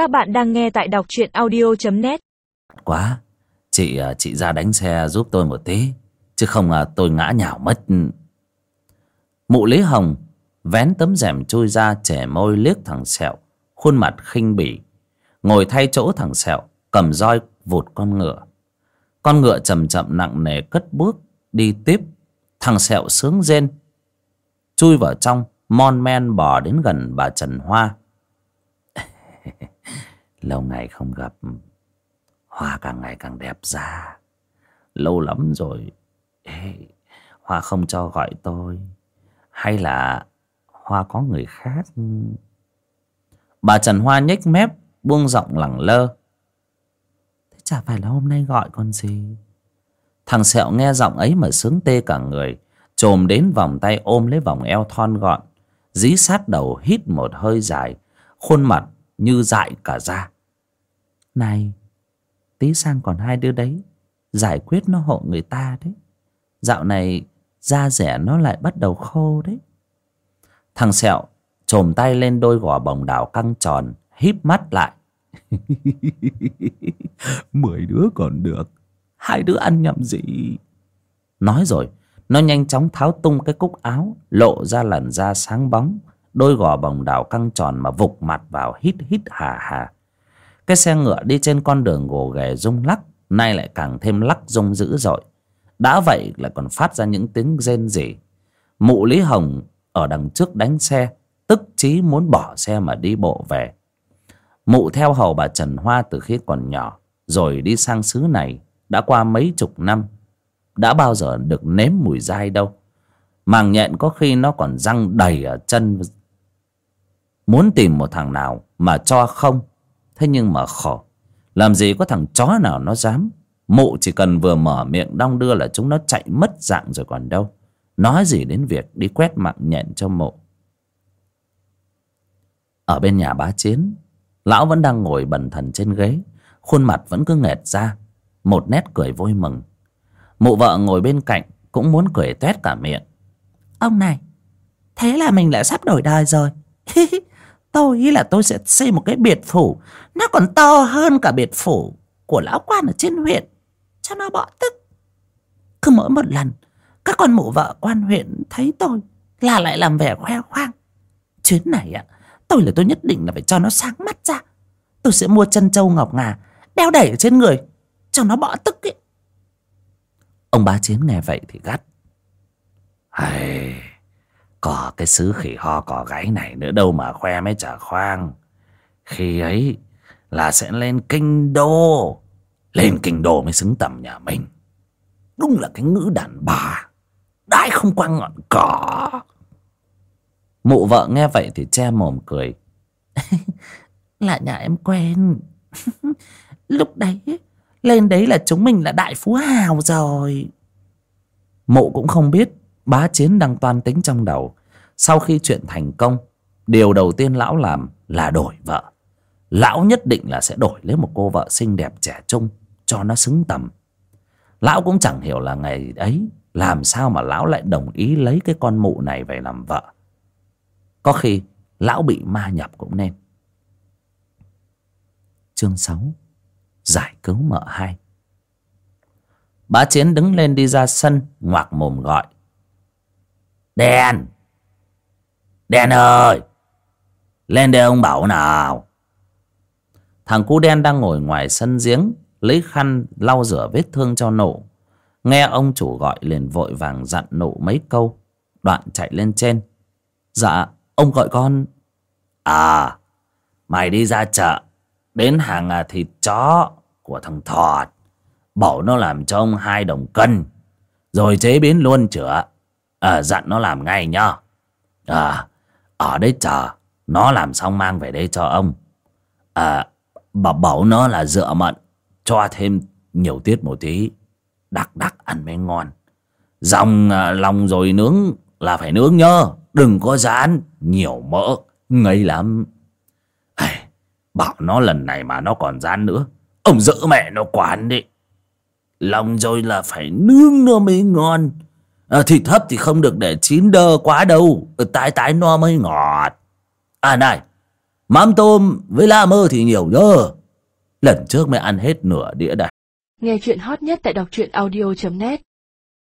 Các bạn đang nghe tại đọc truyện audio.net Quá. Chị à, chị ra đánh xe giúp tôi một tí Chứ không à, tôi ngã nhào mất. Mụ Lý Hồng Vén tấm rèm chui ra trẻ môi liếc thằng Sẹo Khuôn mặt khinh bỉ Ngồi thay chỗ thằng Sẹo Cầm roi vụt con ngựa. Con ngựa chậm chậm nặng nề cất bước Đi tiếp. Thằng Sẹo sướng rên Chui vào trong Mon men bò đến gần bà Trần Hoa. Lâu ngày không gặp Hoa càng ngày càng đẹp ra Lâu lắm rồi Ê, Hoa không cho gọi tôi. Hay là Hoa có người khác? Bà Trần Hoa nhếch mép Buông giọng lẳng lơ. Thế chả phải là hôm nay gọi con gì. Thằng Sẹo nghe giọng ấy mà sướng tê cả người Trồm đến vòng tay ôm lấy vòng eo thon gọn Dí sát đầu hít một hơi dài Khuôn mặt như dại cả ra này tí sang còn hai đứa đấy giải quyết nó hộ người ta đấy. Dạo này da rẻ nó lại bắt đầu khô đấy. Thằng sẹo chồm tay lên đôi gò bồng đào căng tròn híp mắt lại. Mười đứa còn được hai đứa ăn nhầm gì? Nói rồi nó nhanh chóng tháo tung cái cúc áo lộ ra làn da sáng bóng đôi gò bồng đào căng tròn mà vục mặt vào hít hít hà hà. Cái xe ngựa đi trên con đường gồ ghề rung lắc, nay lại càng thêm lắc rung dữ dội. Đã vậy lại còn phát ra những tiếng rên rỉ. Mụ lý hồng ở đằng trước đánh xe, tức chí muốn bỏ xe mà đi bộ về. Mụ theo hầu bà trần hoa từ khi còn nhỏ, rồi đi sang xứ này, đã qua mấy chục năm. Đã bao giờ được nếm mùi dai đâu. Màng nhện có khi nó còn răng đầy ở chân muốn tìm một thằng nào mà cho không? Thế nhưng mà khổ. Làm gì có thằng chó nào nó dám? Mụ chỉ cần vừa mở miệng đong đưa là chúng nó chạy mất dạng rồi còn đâu. Nói gì đến việc đi quét mạng nhện cho mụ. Ở bên nhà bá chiến, lão vẫn đang ngồi bần thần trên ghế. Khuôn mặt vẫn cứ nghẹt ra, một nét cười vui mừng. Mụ vợ ngồi bên cạnh cũng muốn cười toét cả miệng. Ông này, thế là mình lại sắp đổi đời rồi. tôi nghĩ là tôi sẽ xây một cái biệt phủ. Nó còn to hơn cả biệt phủ của lão quan ở trên huyện. Cho nó bỏ tức. Cứ mỗi một lần, các con mụ vợ quan huyện thấy tôi là lại làm vẻ khoe khoang. Chuyến này ạ, tôi là tôi nhất định là phải cho nó sáng mắt ra. Tôi sẽ mua chân trâu ngọc ngà, đeo đẩy ở trên người, cho nó bỏ tức ấy. Ông bá chiến nghe vậy thì gắt. Hay có cái xứ khỉ ho cỏ gáy này nữa đâu mà khoe mấy chả khoang. Khi ấy là sẽ lên kinh đô. Lên kinh đô mới xứng tầm nhà mình. Đúng là cái ngữ đàn bà. Đãi không qua ngọn cỏ. Mụ vợ nghe vậy thì che mồm cười. là nhà em quen. Lúc đấy, lên đấy là chúng mình là đại phú hào rồi. Mụ cũng không biết bá chiến đang toan tính trong đầu. Sau khi chuyện thành công, điều đầu tiên lão làm là đổi vợ. Lão nhất định là sẽ đổi lấy một cô vợ xinh đẹp trẻ trung cho nó xứng tầm. Lão cũng chẳng hiểu là ngày ấy làm sao mà lão lại đồng ý lấy cái con mụ này về làm vợ. Có khi lão bị ma nhập cũng nên. Chương sáu, giải cứu mợ hai. Bá chiến đứng lên đi ra sân, ngoạc mồm gọi đen. Đen ơi. Lên đây ông bảo nào. Thằng cu đen đang ngồi ngoài sân giếng, lấy khăn lau rửa vết thương cho nụ. Nghe ông chủ gọi liền vội vàng dặn nụ mấy câu. Đoạn chạy lên trên. Dạ ông gọi con. À mày đi ra chợ. Đến hàng à thịt chó của thằng thọt. Bảo nó làm cho ông hai đồng cân. Rồi chế biến luôn chữa à, dặn nó làm ngay nhá. À ở đấy chờ nó làm xong mang về đây cho ông. À bảo bảo nó là dựa mận cho thêm nhiều tiết một tí đặc đặc ăn mới ngon. Dòng à, lòng rồi nướng là phải nướng nhớ đừng có rán nhiều mỡ ngấy lắm. À, bảo nó lần này mà nó còn rán nữa ông giữ mẹ nó quán đi. Lòng rồi là phải nướng nó mới ngon à, thịt hấp thì không được để chín đơ quá đâu. Tái tái no mới ngọt. À này mắm tôm với la mơ thì nhiều nhớ. Lần trước mới ăn hết nửa đĩa đây. Nghe chuyện hot nhất tại đọc truyện audio.net